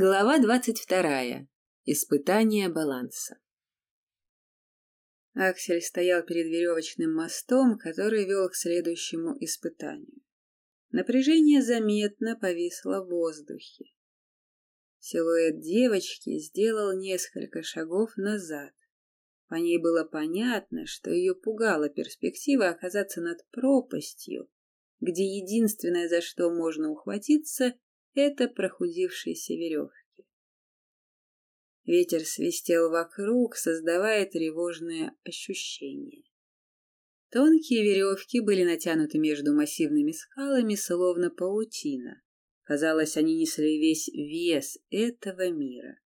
Глава двадцать вторая. Испытание баланса. Аксель стоял перед веревочным мостом, который вел к следующему испытанию. Напряжение заметно повисло в воздухе. Силуэт девочки сделал несколько шагов назад. По ней было понятно, что ее пугала перспектива оказаться над пропастью, где единственное, за что можно ухватиться, это прохудившиеся веревки. Ветер свистел вокруг, создавая тревожное ощущение. Тонкие веревки были натянуты между массивными скалами, словно паутина. Казалось, они несли весь вес этого мира.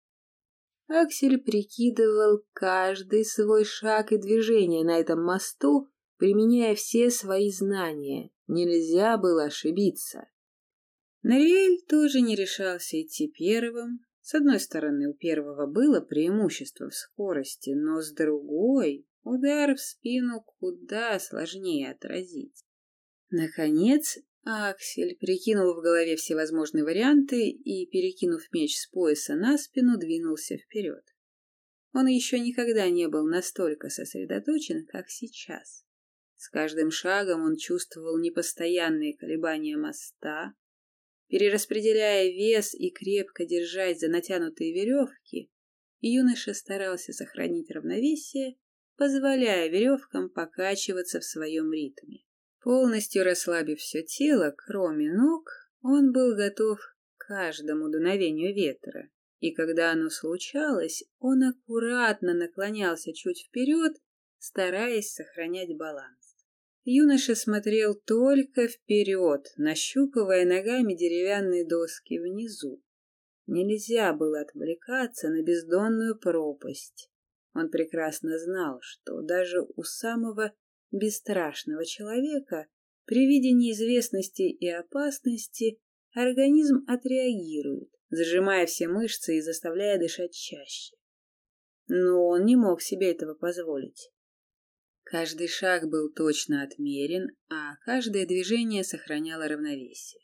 Аксель прикидывал каждый свой шаг и движение на этом мосту, применяя все свои знания. Нельзя было ошибиться. Нариэль тоже не решался идти первым. С одной стороны, у первого было преимущество в скорости, но с другой удар в спину куда сложнее отразить. Наконец, Аксель прикинул в голове всевозможные варианты и, перекинув меч с пояса на спину, двинулся вперед. Он еще никогда не был настолько сосредоточен, как сейчас. С каждым шагом он чувствовал непостоянные колебания моста, Перераспределяя вес и крепко держась за натянутые веревки, юноша старался сохранить равновесие, позволяя веревкам покачиваться в своем ритме. Полностью расслабив все тело, кроме ног, он был готов к каждому дуновению ветра, и когда оно случалось, он аккуратно наклонялся чуть вперед, стараясь сохранять баланс. Юноша смотрел только вперед, нащупывая ногами деревянные доски внизу. Нельзя было отвлекаться на бездонную пропасть. Он прекрасно знал, что даже у самого бесстрашного человека при виде неизвестности и опасности организм отреагирует, зажимая все мышцы и заставляя дышать чаще. Но он не мог себе этого позволить. Каждый шаг был точно отмерен, а каждое движение сохраняло равновесие.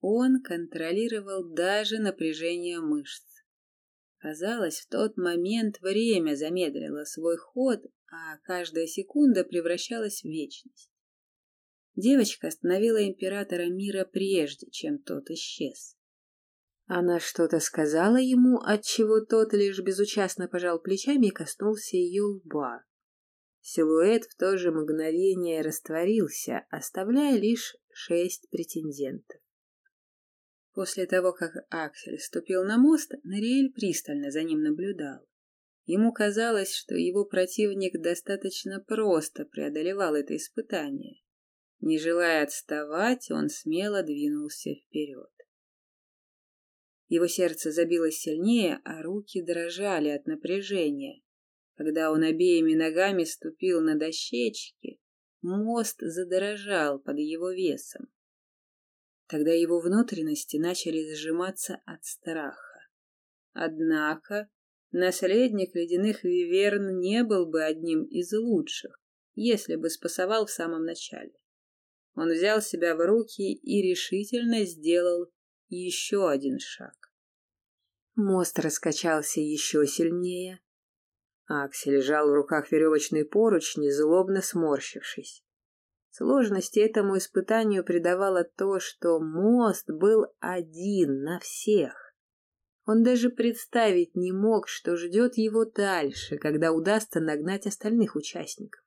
Он контролировал даже напряжение мышц. Казалось, в тот момент время замедлило свой ход, а каждая секунда превращалась в вечность. Девочка остановила императора мира прежде, чем тот исчез. Она что-то сказала ему, отчего тот лишь безучастно пожал плечами и коснулся ее лба. Силуэт в то же мгновение растворился, оставляя лишь шесть претендентов. После того, как Аксель ступил на мост, Нориэль пристально за ним наблюдал. Ему казалось, что его противник достаточно просто преодолевал это испытание. Не желая отставать, он смело двинулся вперед. Его сердце забилось сильнее, а руки дрожали от напряжения. Когда он обеими ногами ступил на дощечки, мост задорожал под его весом. Тогда его внутренности начали сжиматься от страха. Однако наследник ледяных виверн не был бы одним из лучших, если бы спасовал в самом начале. Он взял себя в руки и решительно сделал еще один шаг. Мост раскачался еще сильнее, Акси лежал в руках веревочный поручни, злобно сморщившись. Сложности этому испытанию придавало то, что мост был один на всех. Он даже представить не мог, что ждет его дальше, когда удастся нагнать остальных участников.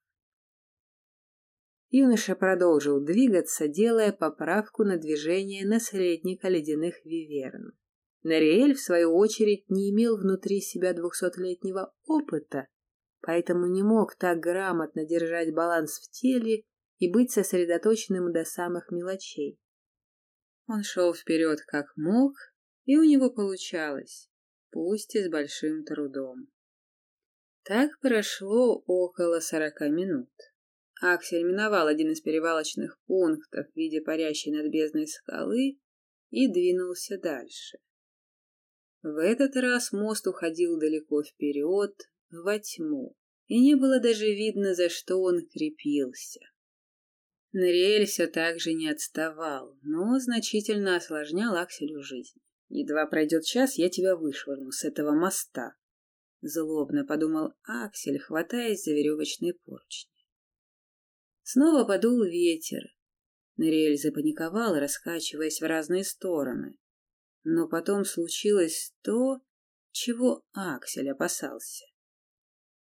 Юноша продолжил двигаться, делая поправку на движение наследника ледяных виверн. Нариэль, в свою очередь, не имел внутри себя двухсотлетнего опыта, поэтому не мог так грамотно держать баланс в теле и быть сосредоточенным до самых мелочей. Он шел вперед как мог, и у него получалось, пусть и с большим трудом. Так прошло около сорока минут. Аксель миновал один из перевалочных пунктов в виде парящей над бездной скалы и двинулся дальше. В этот раз мост уходил далеко вперед, во тьму, и не было даже видно, за что он крепился. Нориэль все так же не отставал, но значительно осложнял Акселю жизнь. Едва пройдет час, я тебя вышвырну с этого моста. Злобно подумал Аксель, хватаясь за веревочные поручни. Снова подул ветер. Нориэль запаниковал, раскачиваясь в разные стороны. Но потом случилось то, чего Аксель опасался.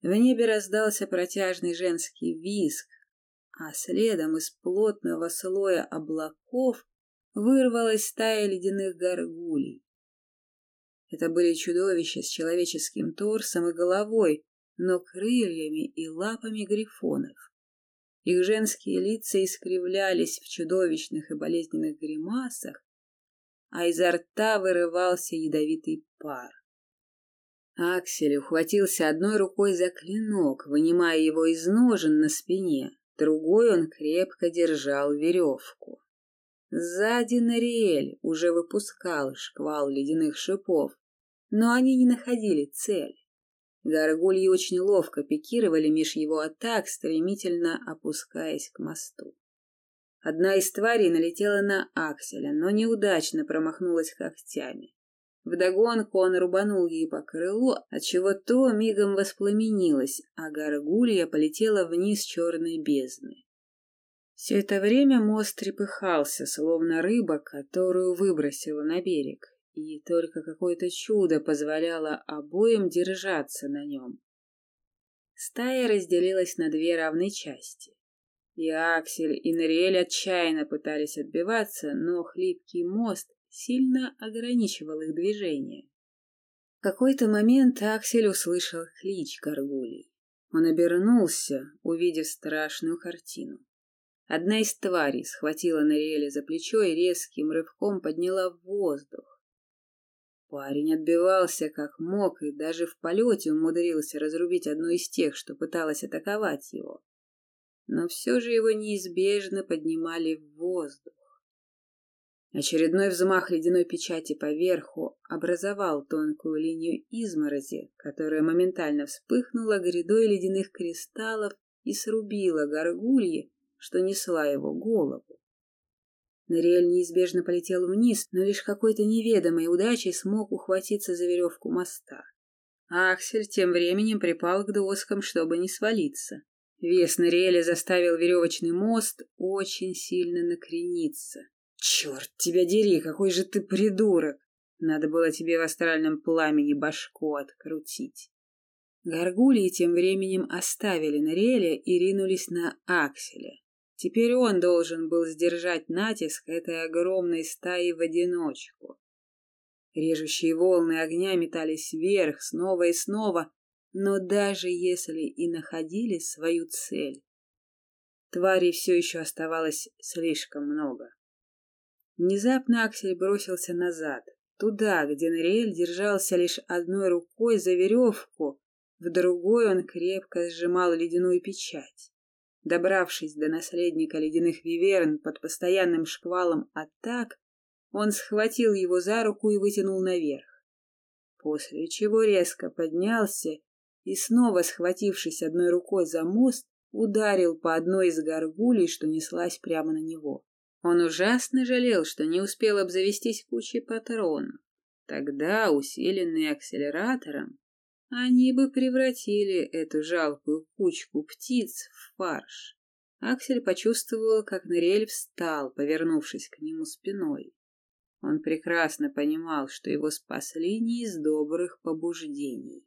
В небе раздался протяжный женский визг, а следом из плотного слоя облаков вырвалась стая ледяных горгулей. Это были чудовища с человеческим торсом и головой, но крыльями и лапами грифонов. Их женские лица искривлялись в чудовищных и болезненных гримасах, а изо рта вырывался ядовитый пар. Аксель ухватился одной рукой за клинок, вынимая его из ножен на спине, другой он крепко держал веревку. Сзади Нариэль уже выпускал шквал ледяных шипов, но они не находили цель. Горгульи очень ловко пикировали меж его атак, стремительно опускаясь к мосту. Одна из тварей налетела на Акселя, но неудачно промахнулась когтями. Вдогонку он рубанул ей по крылу, отчего то мигом воспламенилось, а горгулья полетела вниз черной бездны. Все это время мост трепыхался, словно рыба, которую выбросила на берег, и только какое-то чудо позволяло обоим держаться на нем. Стая разделилась на две равные части. И Аксель, и Нориэль отчаянно пытались отбиваться, но хлипкий мост сильно ограничивал их движение. В какой-то момент Аксель услышал клич горгулей. Он обернулся, увидев страшную картину. Одна из тварей схватила Нориэля за плечо и резким рывком подняла в воздух. Парень отбивался как мог и даже в полете умудрился разрубить одну из тех, что пыталась атаковать его. Но все же его неизбежно поднимали в воздух. Очередной взмах ледяной печати поверху образовал тонкую линию изморози, которая моментально вспыхнула грядой ледяных кристаллов и срубила горгульи, что несла его голову. Нориэль неизбежно полетел вниз, но лишь какой-то неведомой удачей смог ухватиться за веревку моста. Аксель тем временем припал к доскам, чтобы не свалиться. Вес Нориэля заставил веревочный мост очень сильно накрениться. «Черт тебя дери, какой же ты придурок! Надо было тебе в астральном пламени башку открутить!» Горгулии тем временем оставили Нориэля и ринулись на Акселя. Теперь он должен был сдержать натиск этой огромной стаи в одиночку. Режущие волны огня метались вверх снова и снова, но даже если и находили свою цель, тварей все еще оставалось слишком много. Внезапно Аксель бросился назад, туда, где Нориэль держался лишь одной рукой за веревку, в другой он крепко сжимал ледяную печать. Добравшись до наследника ледяных виверн под постоянным шквалом атак, он схватил его за руку и вытянул наверх. После чего резко поднялся и, снова схватившись одной рукой за мост, ударил по одной из горгулей, что неслась прямо на него. Он ужасно жалел, что не успел обзавестись кучей патронов. Тогда, усиленный акселератором, они бы превратили эту жалкую кучку птиц в фарш. Аксель почувствовал, как Нориэль встал, повернувшись к нему спиной. Он прекрасно понимал, что его спасли не из добрых побуждений.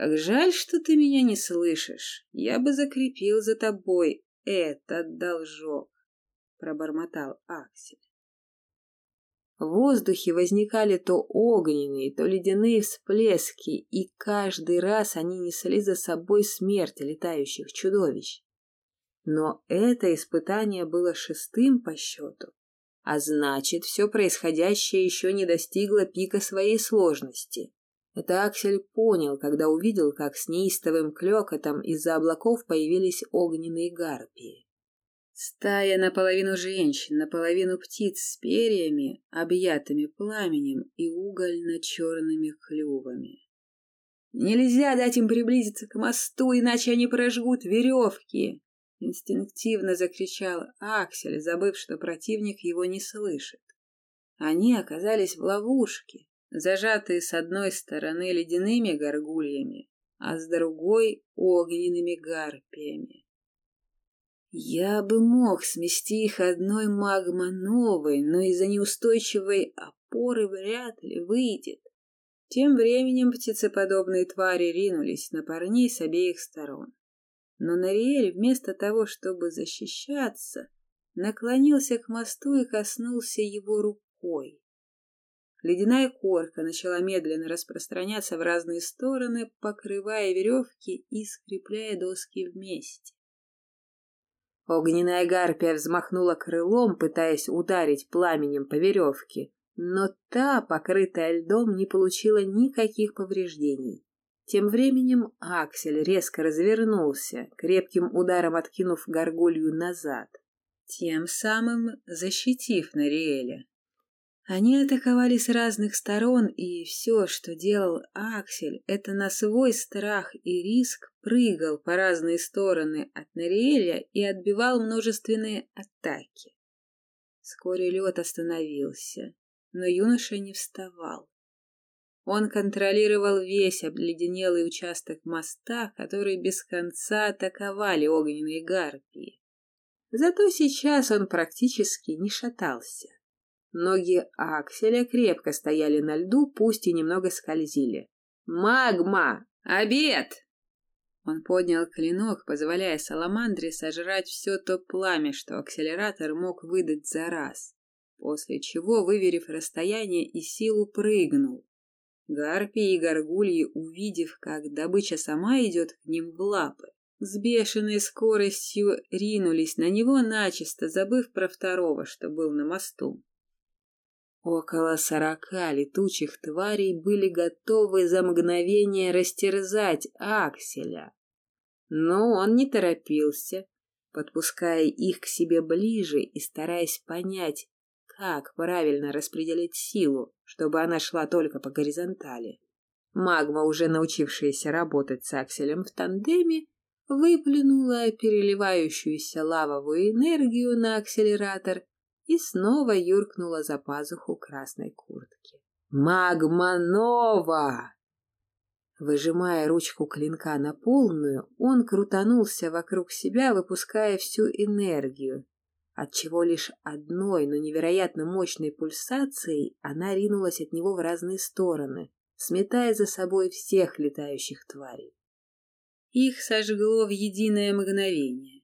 «Как жаль, что ты меня не слышишь. Я бы закрепил за тобой этот должок», — пробормотал Аксель. В воздухе возникали то огненные, то ледяные всплески, и каждый раз они несли за собой смерть летающих чудовищ. Но это испытание было шестым по счету, а значит, все происходящее еще не достигло пика своей сложности. Это Аксель понял, когда увидел, как с неистовым клёкотом из-за облаков появились огненные гарпии. Стая наполовину женщин, наполовину птиц с перьями, объятыми пламенем и угольно-черными клювами. Нельзя дать им приблизиться к мосту, иначе они прожгут веревки! Инстинктивно закричал Аксель, забыв, что противник его не слышит. Они оказались в ловушке, зажатые с одной стороны ледяными горгульями, а с другой — огненными гарпиями. Я бы мог смести их одной магмановой, но из-за неустойчивой опоры вряд ли выйдет. Тем временем птицеподобные твари ринулись на парней с обеих сторон. Но Нариэль вместо того, чтобы защищаться, наклонился к мосту и коснулся его рукой. Ледяная корка начала медленно распространяться в разные стороны, покрывая веревки и скрепляя доски вместе. Огненная гарпия взмахнула крылом, пытаясь ударить пламенем по веревке, но та, покрытая льдом, не получила никаких повреждений. Тем временем Аксель резко развернулся, крепким ударом откинув горгулью назад, тем самым защитив Нариэля. Они атаковали с разных сторон, и все, что делал Аксель, это на свой страх и риск прыгал по разные стороны от Нариэля и отбивал множественные атаки. Вскоре лед остановился, но юноша не вставал. Он контролировал весь обледенелый участок моста, который без конца атаковали огненные гарпии. Зато сейчас он практически не шатался. Ноги Акселя крепко стояли на льду, пусть и немного скользили. «Магма! Обед!» Он поднял клинок, позволяя Саламандре сожрать все то пламя, что акселератор мог выдать за раз, после чего, выверив расстояние и силу, прыгнул. Гарпии и горгульи, увидев, как добыча сама идет к ним в лапы, с бешеной скоростью ринулись на него, начисто забыв про второго, что был на мосту. Около сорока летучих тварей были готовы за мгновение растерзать Акселя. Но он не торопился, подпуская их к себе ближе и стараясь понять, как правильно распределить силу, чтобы она шла только по горизонтали. Магма, уже научившаяся работать с Акселем в тандеме, выплюнула переливающуюся лавовую энергию на акселератор и снова юркнула за пазуху красной куртки. «Магма Нова!» Выжимая ручку клинка на полную, он крутанулся вокруг себя, выпуская всю энергию, отчего лишь одной, но невероятно мощной пульсацией она ринулась от него в разные стороны, сметая за собой всех летающих тварей. Их сожгло в единое мгновение.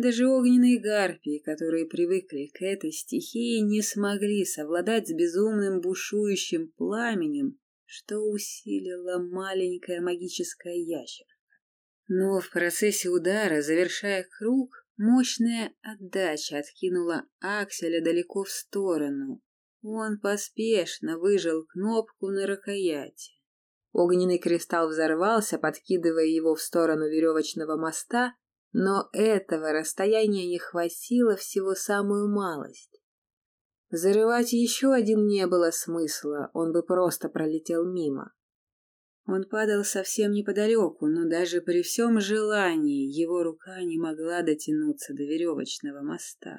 Даже огненные гарпии, которые привыкли к этой стихии, не смогли совладать с безумным бушующим пламенем, что усилила маленькая магическая ящерка. Но в процессе удара, завершая круг, мощная отдача откинула Акселя далеко в сторону. Он поспешно выжал кнопку на рукояти. Огненный кристалл взорвался, подкидывая его в сторону веревочного моста, но этого расстояния не хватило всего самую малость. Зарывать еще один не было смысла, он бы просто пролетел мимо. Он падал совсем неподалеку, но даже при всем желании его рука не могла дотянуться до веревочного моста.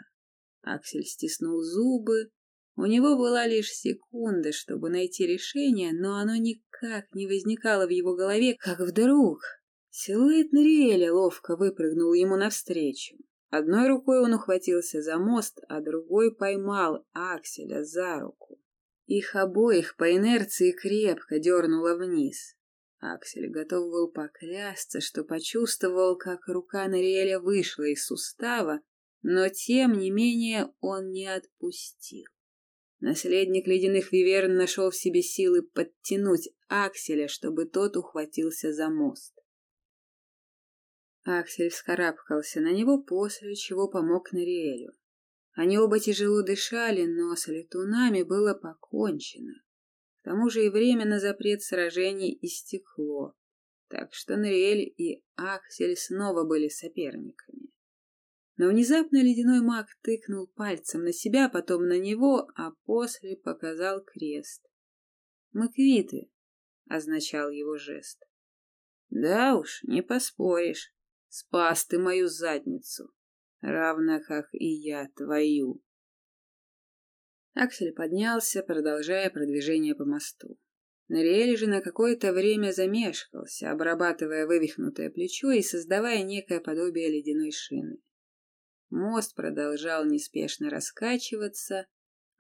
Аксель стиснул зубы. У него была лишь секунда, чтобы найти решение, но оно никак не возникало в его голове, как вдруг Силуэт Нориэля ловко выпрыгнул ему навстречу. Одной рукой он ухватился за мост, а другой поймал Акселя за руку. Их обоих по инерции крепко дернуло вниз. Аксель готов был поклясться, что почувствовал, как рука Нориэля вышла из сустава, но тем не менее он не отпустил. Наследник ледяных виверн нашел в себе силы подтянуть Акселя, чтобы тот ухватился за мост. Аксель вскарабкался на него, после чего помог Нариэлю. Они оба тяжело дышали, но с летунами было покончено. К тому же и время на запрет сражений истекло, так что Нариэль и Аксель снова были соперниками. Но внезапно ледяной маг тыкнул пальцем на себя, потом на него, а после показал крест. «Мы квиты», — означал его жест. «Да уж, не поспоришь», Спас ты мою задницу, равно как и я твою. Аксель поднялся, продолжая продвижение по мосту. Нориэль же на какое-то время замешкался, обрабатывая вывихнутое плечо и создавая некое подобие ледяной шины. Мост продолжал неспешно раскачиваться,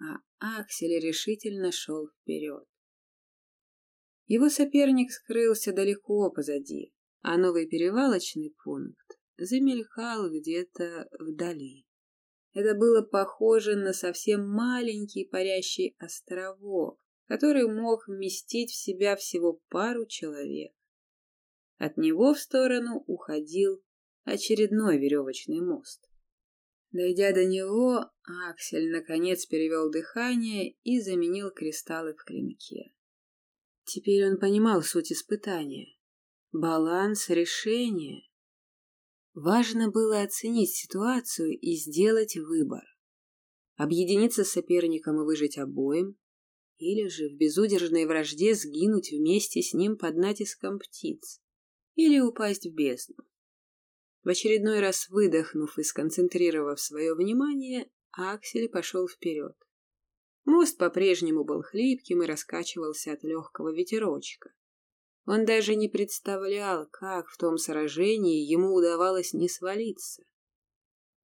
а Аксель решительно шел вперед. Его соперник скрылся далеко позади, а новый перевалочный пункт замелькал где-то вдали. Это было похоже на совсем маленький парящий островок, который мог вместить в себя всего пару человек. От него в сторону уходил очередной веревочный мост. Дойдя до него, Аксель наконец перевел дыхание и заменил кристаллы в клинке. Теперь он понимал суть испытания. Баланс решения. Важно было оценить ситуацию и сделать выбор. Объединиться с соперником и выжить обоим, или же в безудержной вражде сгинуть вместе с ним под натиском птиц, или упасть в бездну. В очередной раз выдохнув и сконцентрировав свое внимание, Аксель пошел вперед. Мост по-прежнему был хлипким и раскачивался от легкого ветерочка. Он даже не представлял, как в том сражении ему удавалось не свалиться.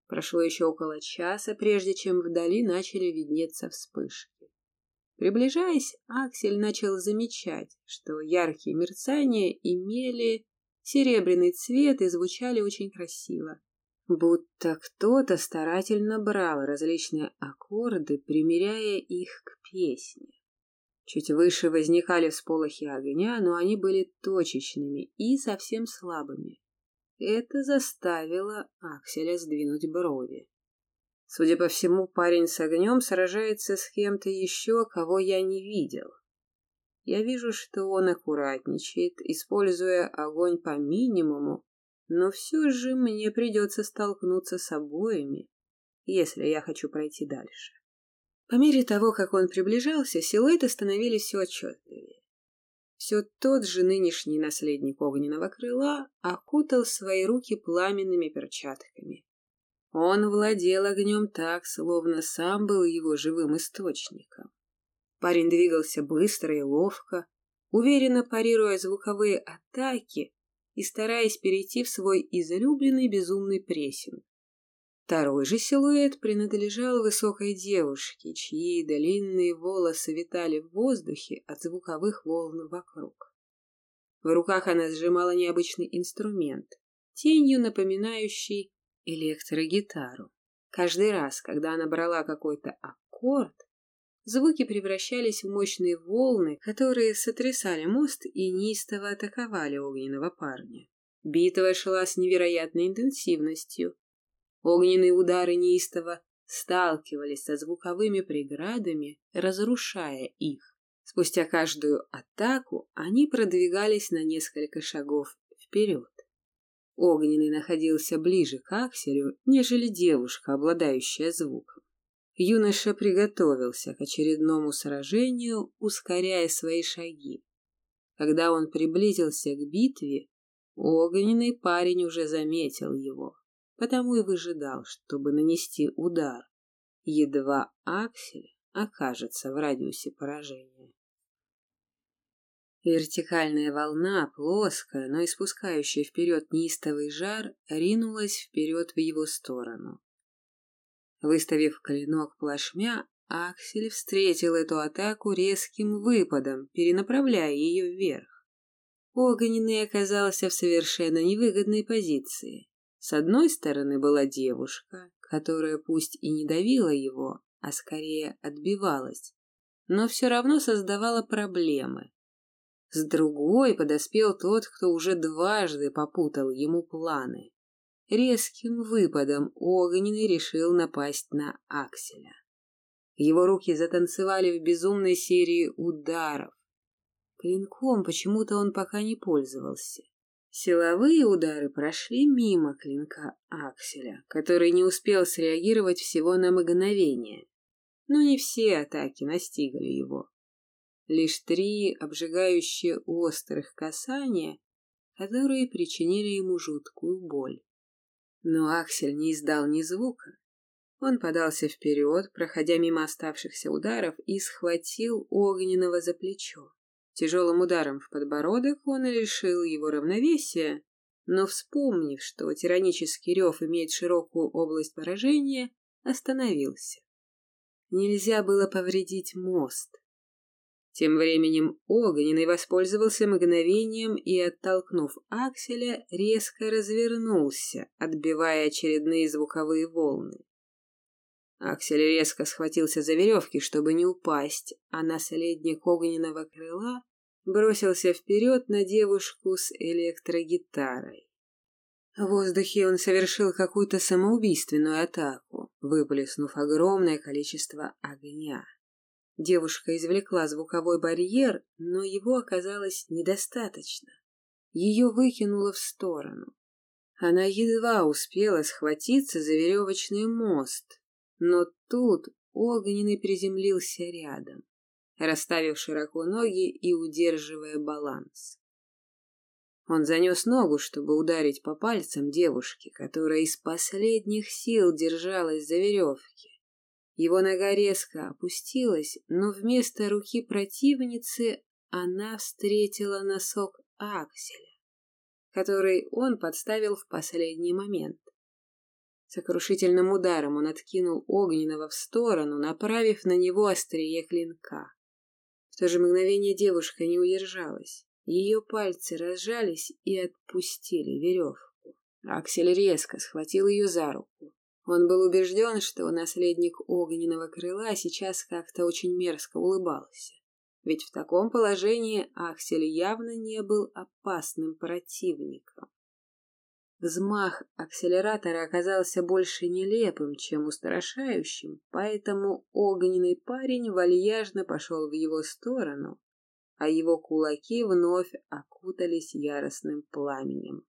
Прошло еще около часа, прежде чем вдали начали виднеться вспышки. Приближаясь, Аксель начал замечать, что яркие мерцания имели серебряный цвет и звучали очень красиво. Будто кто-то старательно брал различные аккорды, примеряя их к песне. Чуть выше возникали всполохи огня, но они были точечными и совсем слабыми. Это заставило Акселя сдвинуть брови. Судя по всему, парень с огнем сражается с кем-то еще, кого я не видел. Я вижу, что он аккуратничает, используя огонь по минимуму, но все же мне придется столкнуться с обоими, если я хочу пройти дальше. По мере того, как он приближался, силуэты становились все отчетливее. Все тот же нынешний наследник огненного крыла окутал свои руки пламенными перчатками. Он владел огнем так, словно сам был его живым источником. Парень двигался быстро и ловко, уверенно парируя звуковые атаки и стараясь перейти в свой излюбленный безумный прессинг. Второй же силуэт принадлежал высокой девушке, чьи длинные волосы витали в воздухе от звуковых волн вокруг. В руках она сжимала необычный инструмент, тенью напоминающий электрогитару. Каждый раз, когда она брала какой-то аккорд, звуки превращались в мощные волны, которые сотрясали мост и неистово атаковали огненного парня. Битва шла с невероятной интенсивностью, Огненные удары неистово сталкивались со звуковыми преградами, разрушая их. Спустя каждую атаку они продвигались на несколько шагов вперед. Огненный находился ближе к Акселю, нежели девушка, обладающая звуком. Юноша приготовился к очередному сражению, ускоряя свои шаги. Когда он приблизился к битве, огненный парень уже заметил его потому и выжидал, чтобы нанести удар, едва Аксель окажется в радиусе поражения. Вертикальная волна, плоская, но испускающая вперед неистовый жар, ринулась вперед в его сторону. Выставив клинок плашмя, Аксель встретил эту атаку резким выпадом, перенаправляя ее вверх. Огненный оказался в совершенно невыгодной позиции. С одной стороны была девушка, которая пусть и не давила его, а скорее отбивалась, но все равно создавала проблемы. С другой подоспел тот, кто уже дважды попутал ему планы. Резким выпадом огненный решил напасть на Акселя. Его руки затанцевали в безумной серии ударов. Клинком почему-то он пока не пользовался. Силовые удары прошли мимо клинка Акселя, который не успел среагировать всего на мгновение. Но не все атаки настигли его. Лишь три обжигающие острых касания, которые причинили ему жуткую боль. Но Аксель не издал ни звука. Он подался вперед, проходя мимо оставшихся ударов, и схватил Огненного за плечо. Тяжелым ударом в подбородок он лишил его равновесия, но, вспомнив, что тиранический рев имеет широкую область поражения, остановился. Нельзя было повредить мост. Тем временем Огненный воспользовался мгновением и, оттолкнув Акселя, резко развернулся, отбивая очередные звуковые волны. Аксель резко схватился за веревки, чтобы не упасть, а наследник огненного крыла бросился вперед на девушку с электрогитарой. В воздухе он совершил какую-то самоубийственную атаку, выплеснув огромное количество огня. Девушка извлекла звуковой барьер, но его оказалось недостаточно. Ее выкинуло в сторону. Она едва успела схватиться за веревочный мост, но тут огненный приземлился рядом, расставив широко ноги и удерживая баланс. Он занес ногу, чтобы ударить по пальцам девушки, которая из последних сил держалась за веревки. Его нога резко опустилась, но вместо руки противницы она встретила носок Акселя, который он подставил в последний момент. Сокрушительным ударом он откинул Огненного в сторону, направив на него острие клинка. В то же мгновение девушка не удержалась. Ее пальцы разжались и отпустили веревку. Аксель резко схватил ее за руку. Он был убежден, что наследник огненного крыла сейчас как-то очень мерзко улыбался. Ведь в таком положении Аксель явно не был опасным противником. Взмах акселератора оказался больше нелепым, чем устрашающим, поэтому огненный парень вальяжно пошел в его сторону, а его кулаки вновь окутались яростным пламенем.